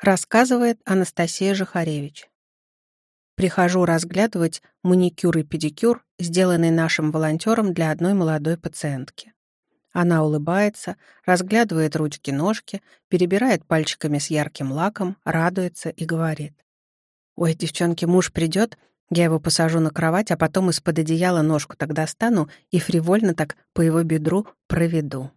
Рассказывает Анастасия Жихаревич. Прихожу разглядывать маникюр и педикюр, сделанный нашим волонтером для одной молодой пациентки. Она улыбается, разглядывает ручки-ножки, перебирает пальчиками с ярким лаком, радуется и говорит. «Ой, девчонки, муж придет, я его посажу на кровать, а потом из-под одеяла ножку тогда достану и фривольно так по его бедру проведу».